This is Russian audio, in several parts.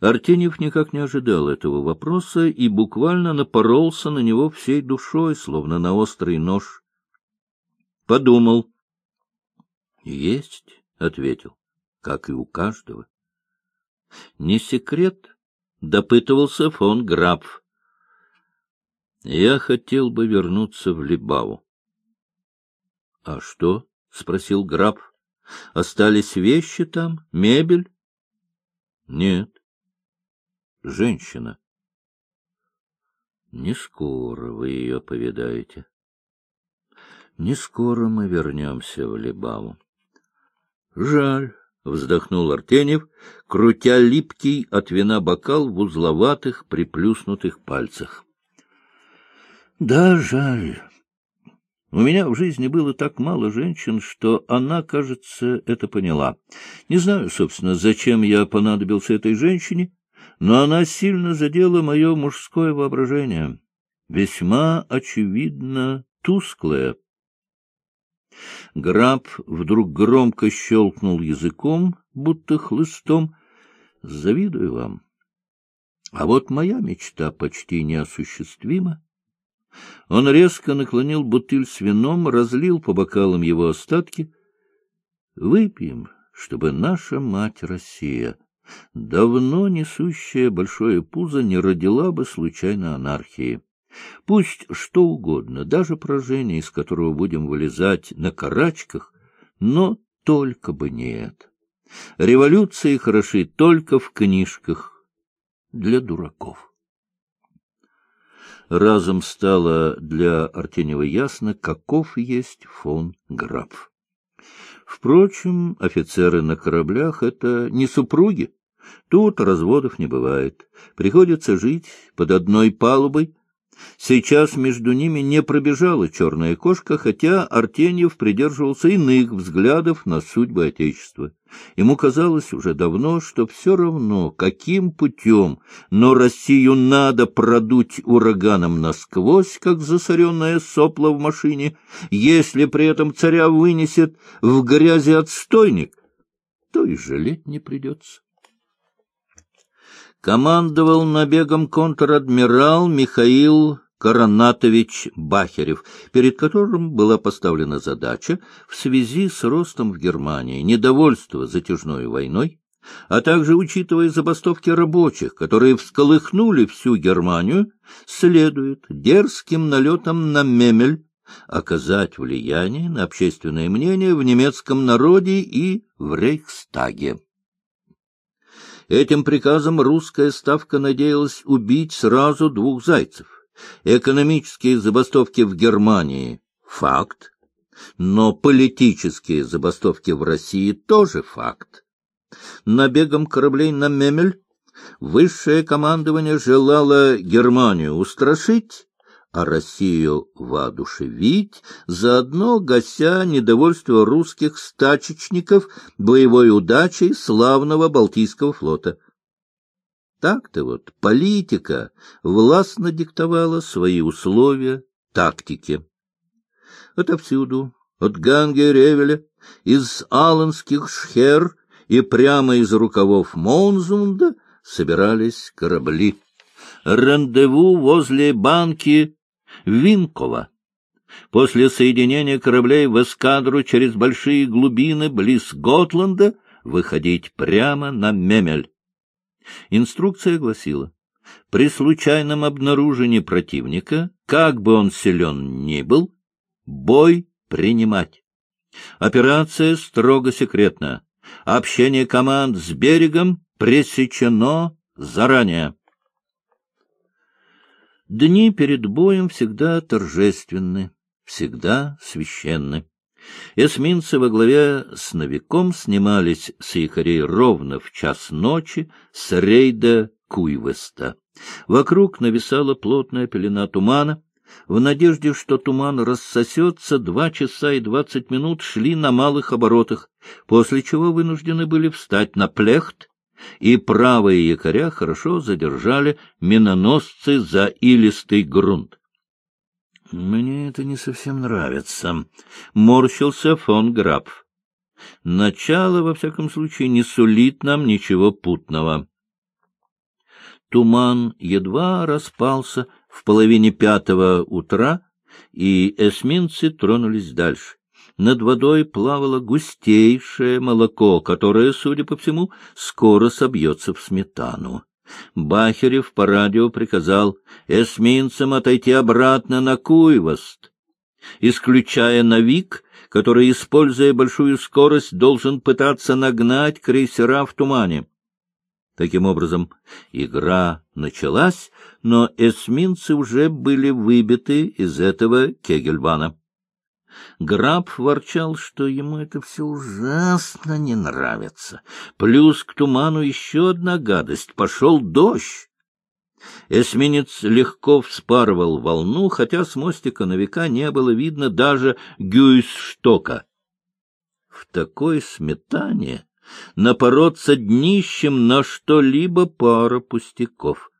Артеньев никак не ожидал этого вопроса и буквально напоролся на него всей душой, словно на острый нож. Подумал. — Есть, — ответил, — как и у каждого. — Не секрет, — допытывался фон Граф. — Я хотел бы вернуться в Либаву. — А что? — спросил Граф. — Остались вещи там, мебель? — Нет женщина. Не скоро вы ее повидаете. Не скоро мы вернемся в Либаву. Жаль, — вздохнул Артенев, крутя липкий от вина бокал в узловатых приплюснутых пальцах. Да, жаль. У меня в жизни было так мало женщин, что она, кажется, это поняла. Не знаю, собственно, зачем я понадобился этой женщине, но она сильно задела мое мужское воображение, весьма очевидно тусклое. Граб вдруг громко щелкнул языком, будто хлыстом. Завидую вам. А вот моя мечта почти неосуществима. Он резко наклонил бутыль с вином, разлил по бокалам его остатки. Выпьем, чтобы наша мать Россия давно несущая большое пузо не родила бы случайно анархии. Пусть что угодно, даже поражение, из которого будем вылезать на карачках, но только бы нет. Революции хороши только в книжках для дураков. Разом стало для Артенева ясно, каков есть фон Граф. Впрочем, офицеры на кораблях — это не супруги. Тут разводов не бывает. Приходится жить под одной палубой. Сейчас между ними не пробежала черная кошка, хотя Артеньев придерживался иных взглядов на судьбы Отечества. Ему казалось уже давно, что все равно, каким путем, но Россию надо продуть ураганом насквозь, как засоренное сопло в машине. Если при этом царя вынесет в грязи отстойник, то и жалеть не придется командовал набегом контр-адмирал Михаил Коронатович Бахерев, перед которым была поставлена задача в связи с ростом в Германии недовольства затяжной войной, а также учитывая забастовки рабочих, которые всколыхнули всю Германию, следует дерзким налетом на Мемель оказать влияние на общественное мнение в немецком народе и в Рейхстаге. Этим приказом русская ставка надеялась убить сразу двух зайцев. Экономические забастовки в Германии — факт, но политические забастовки в России тоже факт. Набегом кораблей на Мемель высшее командование желало Германию устрашить, а Россию воодушевить, заодно гася недовольство русских стачечников боевой удачей славного Балтийского флота. Так-то вот политика властно диктовала свои условия тактики. Отовсюду, от Ганги Ревеля, из аланских шхер и прямо из рукавов Монзунда собирались корабли. Рандеву возле банки Винкова. После соединения кораблей в эскадру через большие глубины близ Готланда выходить прямо на Мемель. Инструкция гласила, при случайном обнаружении противника, как бы он силен ни был, бой принимать. Операция строго секретна. Общение команд с берегом пресечено заранее. Дни перед боем всегда торжественны, всегда священны. Эсминцы во главе с новиком снимались с якорей ровно в час ночи с рейда Куйвеста. Вокруг нависала плотная пелена тумана. В надежде, что туман рассосется, два часа и двадцать минут шли на малых оборотах, после чего вынуждены были встать на плехт и правые якоря хорошо задержали миноносцы за илистый грунт. — Мне это не совсем нравится, — морщился фон Граф. — Начало, во всяком случае, не сулит нам ничего путного. Туман едва распался в половине пятого утра, и эсминцы тронулись дальше. Над водой плавало густейшее молоко, которое, судя по всему, скоро собьется в сметану. Бахерев по радио приказал эсминцам отойти обратно на Куйвост, исключая Навик, который, используя большую скорость, должен пытаться нагнать крейсера в тумане. Таким образом, игра началась, но эсминцы уже были выбиты из этого кегельбана. Граб ворчал, что ему это все ужасно не нравится. Плюс к туману еще одна гадость — пошел дождь. Эсминец легко вспарывал волну, хотя с мостика на века не было видно даже гюйсштока. В такой сметане напороться днищем на что-либо пара пустяков.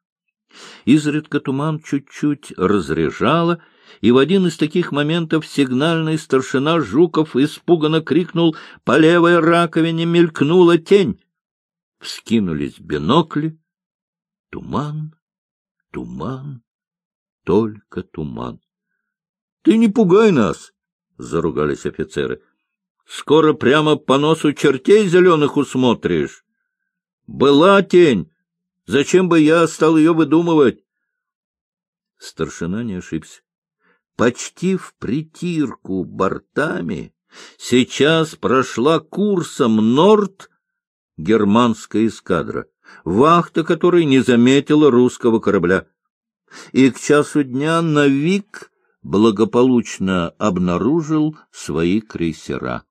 Изредка туман чуть-чуть разряжало, и в один из таких моментов сигнальный старшина Жуков испуганно крикнул «По левой раковине мелькнула тень!» Вскинулись бинокли. Туман, туман, только туман. — Ты не пугай нас! — заругались офицеры. — Скоро прямо по носу чертей зеленых усмотришь. Была тень. Зачем бы я стал ее выдумывать? Старшина не ошибся почти в притирку бортами, сейчас прошла курсом Норд германская эскадра, вахта которой не заметила русского корабля. И к часу дня Навик благополучно обнаружил свои крейсера.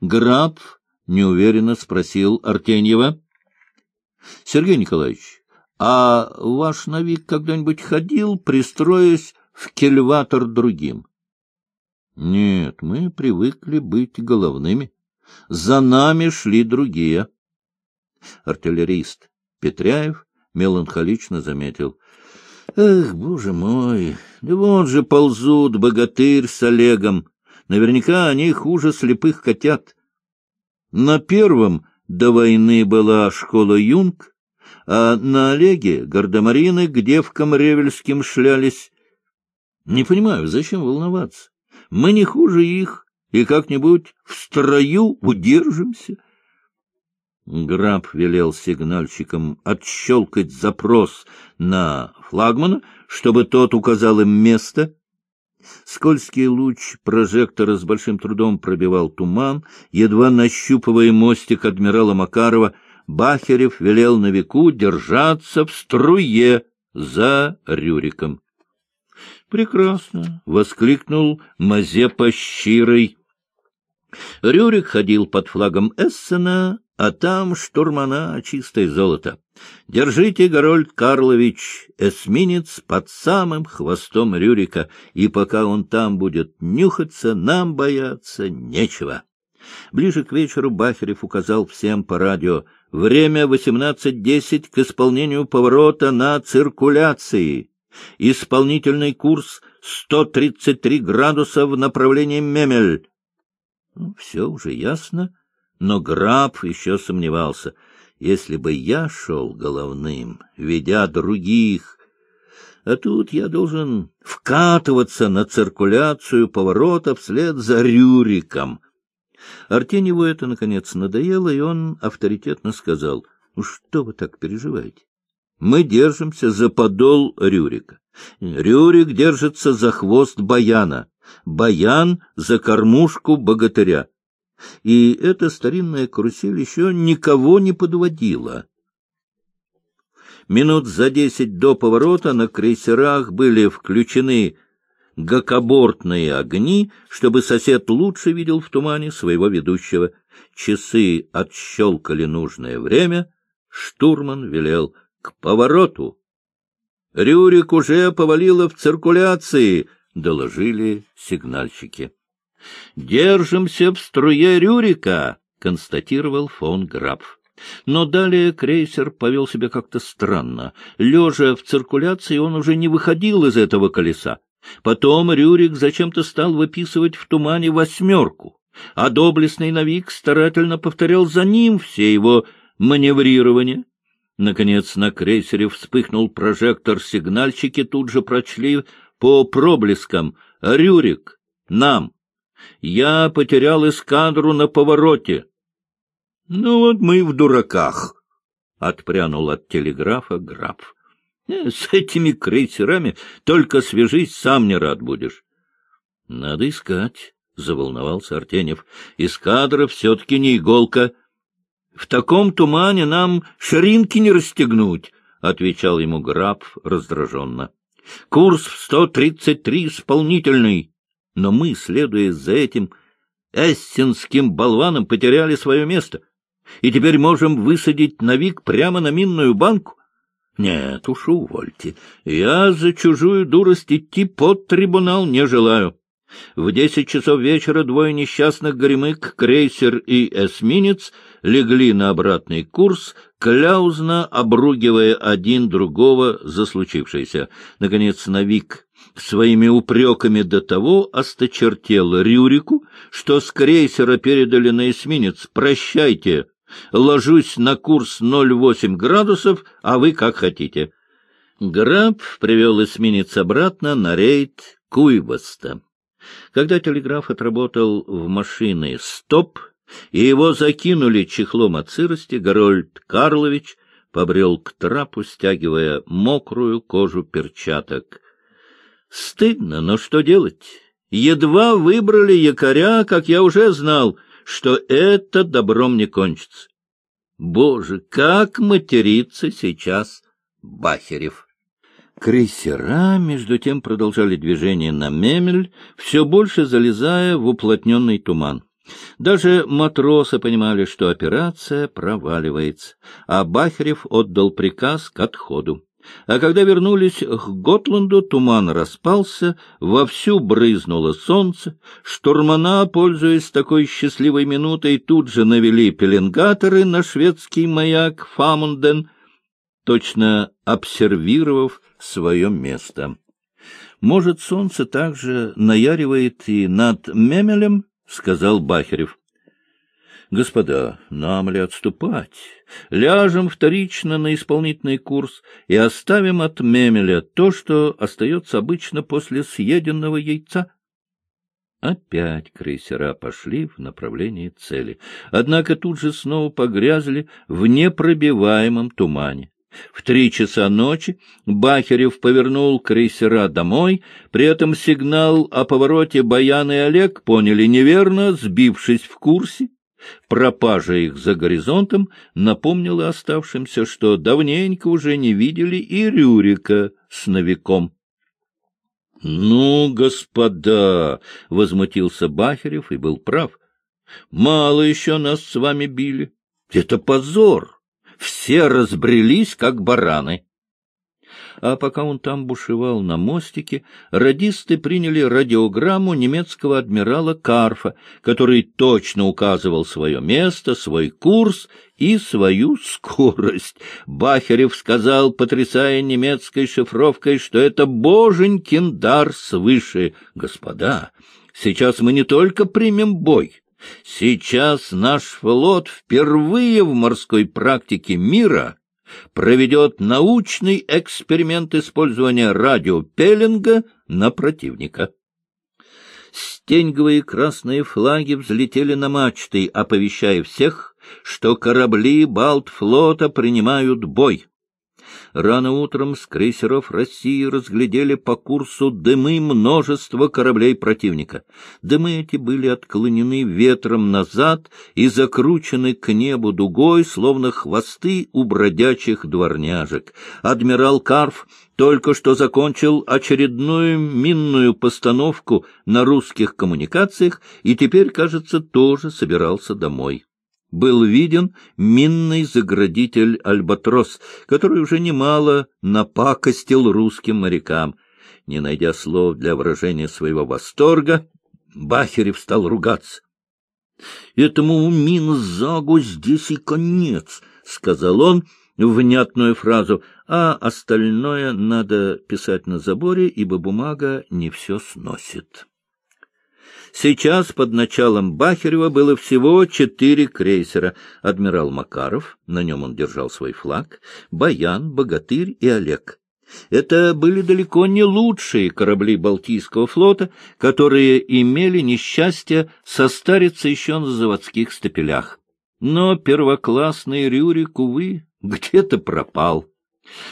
Граб неуверенно спросил Артеньева. — Сергей Николаевич, а ваш Навик когда-нибудь ходил, пристроясь в кельватор другим. Нет, мы привыкли быть головными. За нами шли другие. Артиллерист Петряев меланхолично заметил. Эх, боже мой, да вон же ползут богатырь с Олегом. Наверняка они хуже слепых котят. На первом до войны была школа Юнг, а на Олеге гардемарины к девкам ревельским шлялись, не понимаю, зачем волноваться? Мы не хуже их, и как-нибудь в строю удержимся. Граб велел сигнальщикам отщелкать запрос на флагмана, чтобы тот указал им место. Скользкий луч прожектора с большим трудом пробивал туман, едва нащупывая мостик адмирала Макарова, Бахерев велел на веку держаться в струе за Рюриком. Прекрасно! — воскликнул Мазепа щирой. Рюрик ходил под флагом Эссена, а там штурмана чистое золото. Держите, Горольд Карлович, эсминец под самым хвостом Рюрика, и пока он там будет нюхаться, нам бояться нечего. Ближе к вечеру Бахерев указал всем по радио время 18.10 к исполнению поворота на циркуляции. Исполнительный курс 133 градуса в направлении Мемель. Ну, все уже ясно, но Граб еще сомневался. Если бы я шел головным, ведя других, а тут я должен вкатываться на циркуляцию поворота вслед за Рюриком. Артеньеву это, наконец, надоело, и он авторитетно сказал, «Ну что вы так переживаете? Мы держимся за подол Рюрика. Рюрик держится за хвост Баяна, Баян — за кормушку богатыря. И эта старинная карусель еще никого не подводила. Минут за десять до поворота на крейсерах были включены гакобортные огни, чтобы сосед лучше видел в тумане своего ведущего. Часы отщелкали нужное время, штурман велел к повороту. Рюрик уже повалило в циркуляции, — доложили сигнальщики. — Держимся в струе Рюрика, — констатировал фон Граф. Но далее крейсер повел себя как-то странно. Лежа в циркуляции, он уже не выходил из этого колеса. Потом Рюрик зачем-то стал выписывать в тумане восьмерку, а доблестный Навик старательно повторял за ним все его маневрирования. Наконец на крейсере вспыхнул прожектор, сигнальщики тут же прочли по проблескам «Рюрик, нам! Я потерял эскадру на повороте!» «Ну вот мы в дураках!» — отпрянул от телеграфа граф. «Э, «С этими крейсерами только свяжись, сам не рад будешь». «Надо искать», — заволновался Артенев. «Эскадра все-таки не иголка». В таком тумане нам ширинки не расстегнуть, — отвечал ему граф раздраженно. — Курс в сто тридцать три исполнительный. Но мы, следуя за этим эссенским болваном, потеряли свое место. И теперь можем высадить Навик прямо на минную банку. Нет уж, увольте. Я за чужую дурость идти под трибунал не желаю. В десять часов вечера двое несчастных горемык, крейсер и эсминец, легли на обратный курс, кляузно обругивая один другого за случившееся. Наконец, Навик своими упреками до того осточертел Рюрику, что с крейсера передали на эсминец «Прощайте, ложусь на курс 0,8 градусов, а вы как хотите». Граб привел эсминец обратно на рейд Куйваста. Когда телеграф отработал в машины «Стоп», и его закинули чехлом от сырости, Горольд Карлович побрел к трапу, стягивая мокрую кожу перчаток. Стыдно, но что делать? Едва выбрали якоря, как я уже знал, что это добром не кончится. Боже, как матерится сейчас Бахерев! Крейсера, между тем, продолжали движение на Мемель, все больше залезая в уплотненный туман. Даже матросы понимали, что операция проваливается, а Бахарев отдал приказ к отходу. А когда вернулись к Готланду, туман распался, вовсю брызнуло солнце, штурмана, пользуясь такой счастливой минутой, тут же навели пеленгаторы на шведский маяк Фамунден, точно обсервировав свое место. Может, солнце также наяривает и над Мемелем, — сказал Бахерев. — Господа, нам ли отступать? Ляжем вторично на исполнительный курс и оставим от Мемеля то, что остается обычно после съеденного яйца. Опять крейсера пошли в направлении цели, однако тут же снова погрязли в непробиваемом тумане. В три часа ночи Бахерев повернул крейсера домой, при этом сигнал о повороте Баян и Олег поняли неверно, сбившись в курсе. Пропажа их за горизонтом напомнила оставшимся, что давненько уже не видели и Рюрика с новиком. — Ну, господа! — возмутился Бахерев и был прав. — Мало еще нас с вами били. Это позор! Все разбрелись, как бараны. А пока он там бушевал на мостике, радисты приняли радиограмму немецкого адмирала Карфа, который точно указывал свое место, свой курс и свою скорость. Бахерев сказал, потрясая немецкой шифровкой, что это боженькин дар свыше. Господа, сейчас мы не только примем бой, Сейчас наш флот впервые в морской практике мира проведет научный эксперимент использования радиопеллинга на противника. Стеньговые красные флаги взлетели на мачты, оповещая всех, что корабли Балтфлота принимают бой. Рано утром с крейсеров России разглядели по курсу дымы множества кораблей противника. Дымы эти были отклонены ветром назад и закручены к небу дугой, словно хвосты у бродячих дворняжек. Адмирал Карф только что закончил очередную минную постановку на русских коммуникациях и теперь, кажется, тоже собирался домой был виден минный заградитель «Альбатрос», который уже немало напакостил русским морякам. Не найдя слов для выражения своего восторга, Бахерев стал ругаться. — Этому Минзагу здесь и конец, — сказал он внятную фразу, а остальное надо писать на заборе, ибо бумага не все сносит. Сейчас под началом Бахерева было всего четыре крейсера. Адмирал Макаров, на нем он держал свой флаг, Баян, Богатырь и Олег. Это были далеко не лучшие корабли Балтийского флота, которые имели несчастье состариться еще на заводских стапелях. Но первоклассный Рюрик, увы, где-то пропал.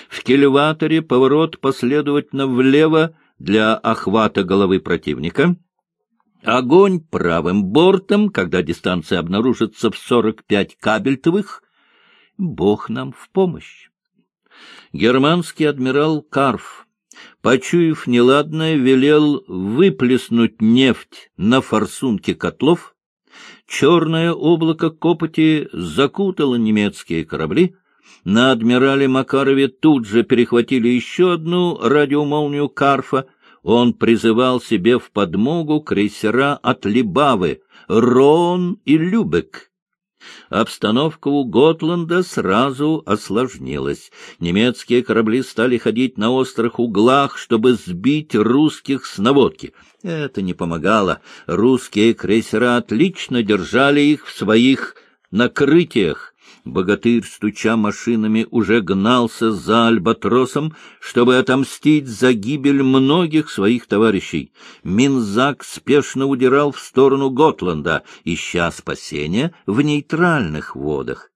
В кельваторе поворот последовательно влево для охвата головы противника. Огонь правым бортом, когда дистанция обнаружится в 45 кабельтовых. Бог нам в помощь. Германский адмирал Карф, почуяв неладное, велел выплеснуть нефть на форсунки котлов. Черное облако копоти закутало немецкие корабли. На адмирале Макарове тут же перехватили еще одну радиомолнию Карфа. Он призывал себе в подмогу крейсера от Либавы, Рон и Любек. Обстановка у Готланда сразу осложнилась. Немецкие корабли стали ходить на острых углах, чтобы сбить русских с наводки. Это не помогало. Русские крейсера отлично держали их в своих накрытиях. Богатырь, стуча машинами, уже гнался за альбатросом, чтобы отомстить за гибель многих своих товарищей. Минзак спешно удирал в сторону Готланда, ища спасения в нейтральных водах.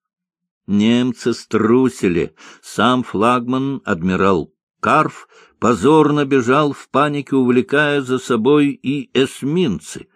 Немцы струсили. Сам флагман, адмирал Карф, позорно бежал в панике, увлекая за собой и эсминцы —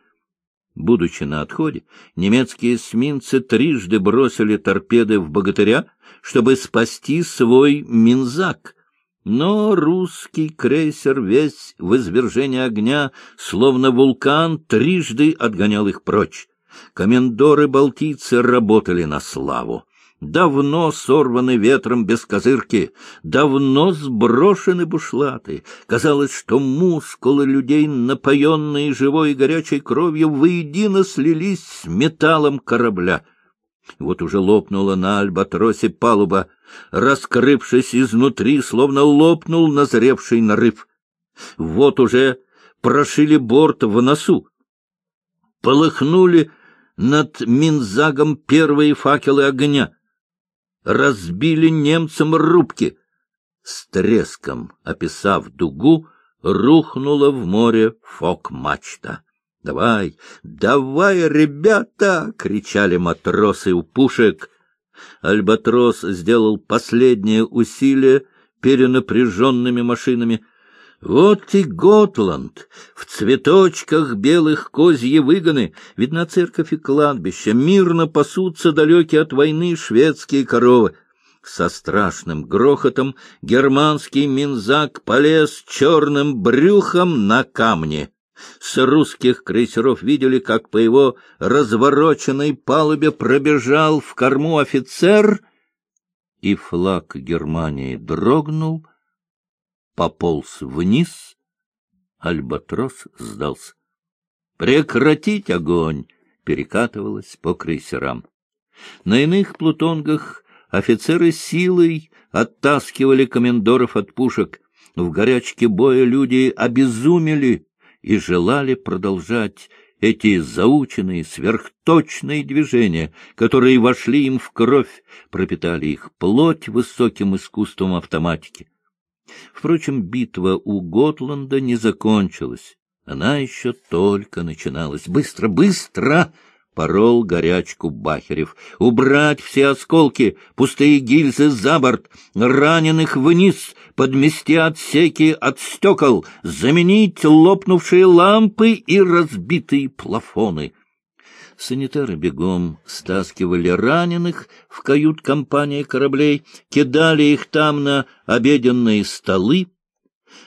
Будучи на отходе, немецкие эсминцы трижды бросили торпеды в богатыря, чтобы спасти свой Минзак. Но русский крейсер весь в извержении огня, словно вулкан, трижды отгонял их прочь. Комендоры-балтийцы работали на славу давно сорваны ветром без козырки, давно сброшены бушлаты. Казалось, что мускулы людей, напоенные живой и горячей кровью, воедино слились с металлом корабля. Вот уже лопнула на альбатросе палуба, раскрывшись изнутри, словно лопнул назревший нарыв. Вот уже прошили борт в носу, полыхнули над Минзагом первые факелы огня — разбили немцам рубки. С треском, описав дугу, рухнула в море фок-мачта. «Давай, давай, ребята!» — кричали матросы у пушек. Альбатрос сделал последнее усилие перенапряженными машинами. Вот и Готланд, в цветочках белых козьи выгоны, видна церковь и кладбище, мирно пасутся далекие от войны шведские коровы. Со страшным грохотом германский минзак полез черным брюхом на камни. С русских крейсеров видели, как по его развороченной палубе пробежал в корму офицер, и флаг Германии дрогнул, пополз вниз, альбатрос сдался. «Прекратить огонь!» перекатывалась по крейсерам. На иных плутонгах офицеры силой оттаскивали комендоров от пушек. В горячке боя люди обезумели и желали продолжать эти заученные, сверхточные движения, которые вошли им в кровь, пропитали их плоть высоким искусством автоматики. Впрочем, битва у Готланда не закончилась. Она еще только начиналась. «Быстро, быстро!» — порол горячку Бахерев. «Убрать все осколки, пустые гильзы за борт, раненых вниз, подмести отсеки от стекол, заменить лопнувшие лампы и разбитые плафоны». Санитары бегом стаскивали раненых в кают-компании кораблей, кидали их там на обеденные столы.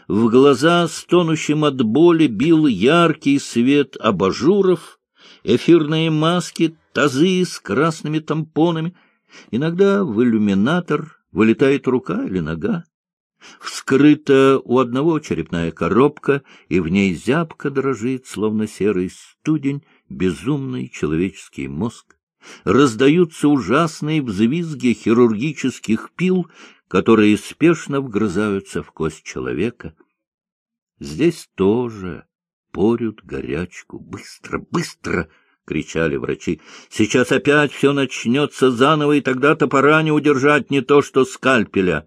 В глаза, стонущим от боли, бил яркий свет абажуров, эфирные маски, тазы с красными тампонами. Иногда в иллюминатор вылетает рука или нога. Вскрыта у одного черепная коробка, и в ней зябко дрожит, словно серый студень, безумный человеческий мозг. Раздаются ужасные взвизги хирургических пил, которые спешно вгрызаются в кость человека. Здесь тоже порют горячку. Быстро, быстро! — кричали врачи. — Сейчас опять все начнется заново, и тогда топора не удержать не то что скальпеля.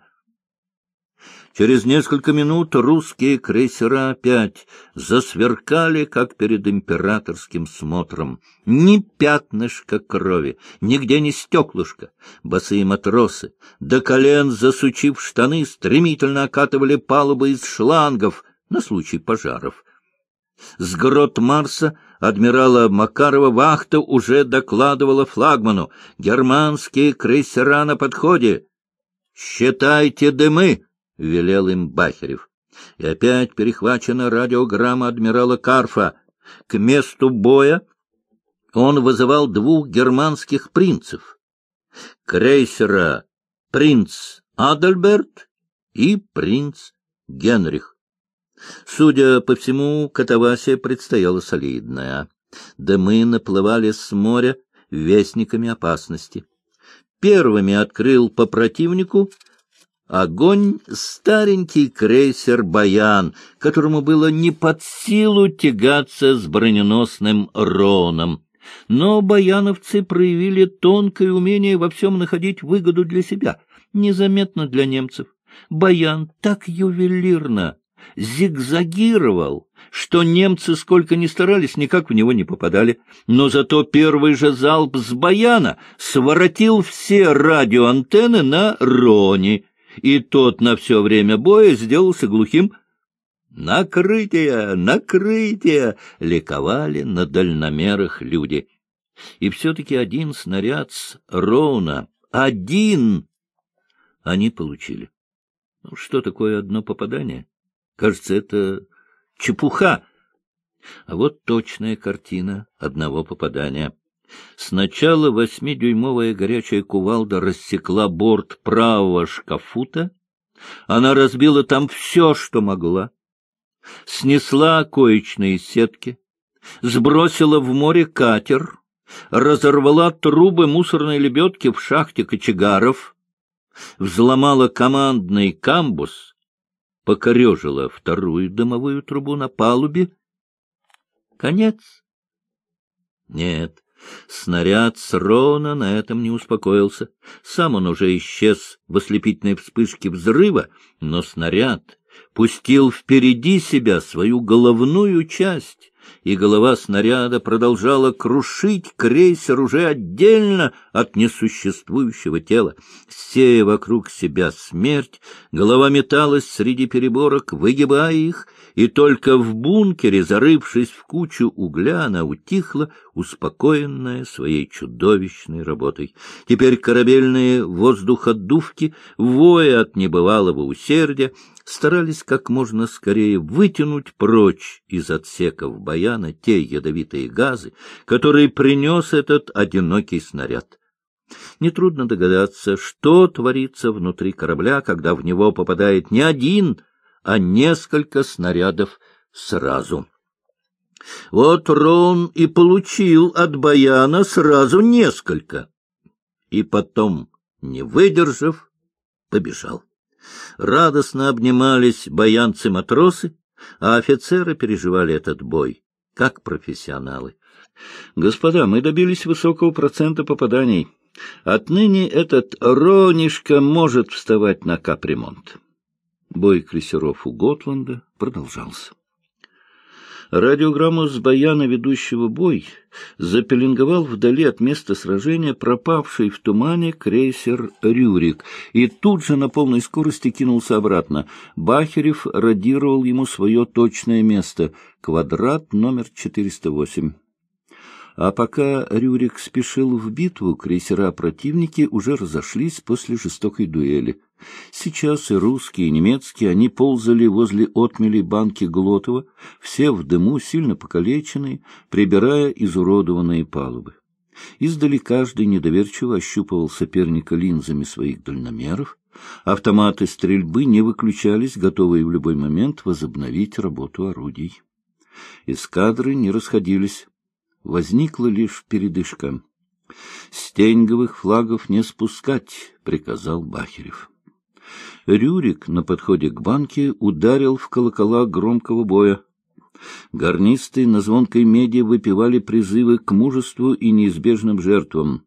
Через несколько минут русские крейсера опять засверкали, как перед императорским смотром. Ни пятнышка крови, нигде не стеклышко. Босые матросы, до колен засучив штаны, стремительно окатывали палубы из шлангов на случай пожаров. С грот Марса адмирала Макарова вахта уже докладывала флагману. Германские крейсера на подходе. «Считайте дымы!» — велел им Бахерев. И опять перехвачена радиограмма адмирала Карфа. К месту боя он вызывал двух германских принцев. Крейсера «Принц Адальберт» и «Принц Генрих». Судя по всему, катавасия предстояла солидная. Дымы наплывали с моря вестниками опасности. Первыми открыл по противнику огонь старенький крейсер «Баян», которому было не под силу тягаться с броненосным «Роном». Но баяновцы проявили тонкое умение во всем находить выгоду для себя, незаметно для немцев. Баян так ювелирно зигзагировал, что немцы, сколько ни старались, никак в него не попадали. Но зато первый же залп с баяна своротил все радиоантенны на Роне, и тот на все время боя сделался глухим. «Накрытие! Накрытие!» — ликовали на дальномерах люди. И все-таки один снаряд с Роуна, один они получили. Ну, что такое одно попадание? Кажется, это чепуха. А вот точная картина одного попадания. Сначала восьмидюймовая горячая кувалда рассекла борт правого шкафута. Она разбила там все, что могла. Снесла коечные сетки, сбросила в море катер, разорвала трубы мусорной лебедки в шахте кочегаров, взломала командный камбус, покорежила вторую дымовую трубу на палубе. Конец. Нет, Снаряд с Рона на этом не успокоился. Сам он уже исчез в ослепительной вспышке взрыва, но снаряд пустил впереди себя свою головную часть, и голова снаряда продолжала крушить крейсер уже отдельно от несуществующего тела. Сея вокруг себя смерть, голова металась среди переборок, выгибая их, и только в бункере, зарывшись в кучу угля, она утихла, успокоенная своей чудовищной работой. Теперь корабельные воздуходувки, воя от небывалого усердия, старались как можно скорее вытянуть прочь из отсеков баяна те ядовитые газы, которые принес этот одинокий снаряд. Нетрудно догадаться, что творится внутри корабля, когда в него попадает не один, а несколько снарядов сразу. Вот Рон и получил от баяна сразу несколько. И потом, не выдержав, побежал. Радостно обнимались баянцы-матросы, а офицеры переживали этот бой, как профессионалы. Господа, мы добились высокого процента попаданий. Отныне этот Ронишка может вставать на капремонт. Бой крейсеров у Готланда продолжался. Радиограмму с баяна ведущего бой запеленговал вдали от места сражения пропавший в тумане крейсер «Рюрик» и тут же на полной скорости кинулся обратно. Бахерев радировал ему свое точное место — квадрат номер 408. А пока Рюрик спешил в битву, крейсера противники уже разошлись после жестокой дуэли. Сейчас и русские, и немецкие, они ползали возле отмелей банки Глотова, все в дыму, сильно покалеченные, прибирая изуродованные палубы. Издали каждый недоверчиво ощупывал соперника линзами своих дальномеров. Автоматы стрельбы не выключались, готовые в любой момент возобновить работу орудий. Эскадры не расходились возникла лишь передышка. «Стеньговых флагов не спускать», — приказал Бахерев. Рюрик на подходе к банке ударил в колокола громкого боя. Гарнисты на звонкой меди выпивали призывы к мужеству и неизбежным жертвам.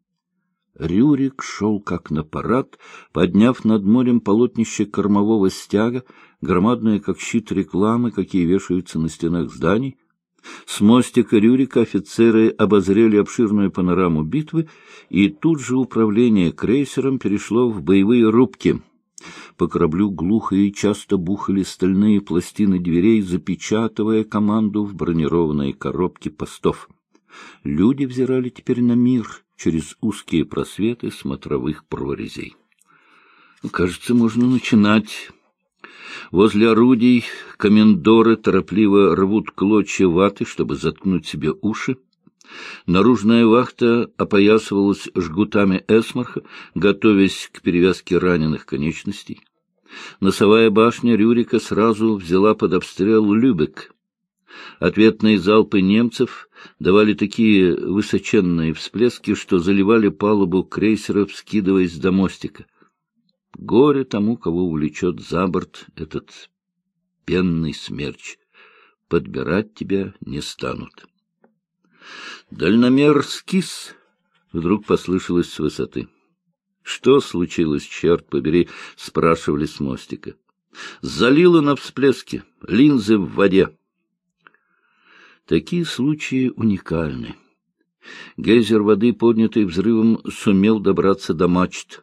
Рюрик шел как на парад, подняв над морем полотнище кормового стяга, громадное, как щит рекламы, какие вешаются на стенах зданий. С мостика Рюрика офицеры обозрели обширную панораму битвы, и тут же управление крейсером перешло в боевые рубки. По кораблю глухо и часто бухали стальные пластины дверей, запечатывая команду в бронированные коробки постов. Люди взирали теперь на мир — через узкие просветы смотровых прорезей. Кажется, можно начинать. Возле орудий комендоры торопливо рвут клочья ваты, чтобы заткнуть себе уши. Наружная вахта опоясывалась жгутами эсмарха, готовясь к перевязке раненых конечностей. Носовая башня Рюрика сразу взяла под обстрел Любек. Ответные залпы немцев давали такие высоченные всплески, что заливали палубу крейсера, вскидываясь до мостика. Горе тому, кого увлечет за борт этот пенный смерч. Подбирать тебя не станут. Дальномер скис вдруг послышалось с высоты. — Что случилось, черт побери? — спрашивали с мостика. — Залило на всплеске, линзы в воде. Такие случаи уникальны. Гейзер воды, поднятый взрывом, сумел добраться до мачт.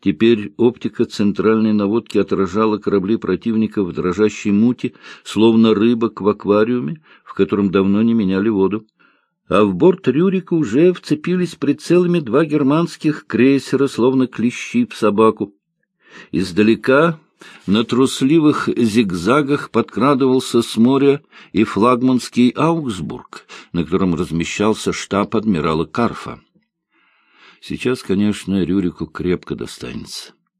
Теперь оптика центральной наводки отражала корабли противника в дрожащей мути, словно рыбок в аквариуме, в котором давно не меняли воду. А в борт Рюрика уже вцепились прицелами два германских крейсера, словно клещи в собаку. Издалека на трусливых зигзагах подкрадывался с моря и флагманский Аугсбург, на котором размещался штаб адмирала Карфа. Сейчас, конечно, Рюрику крепко достанется.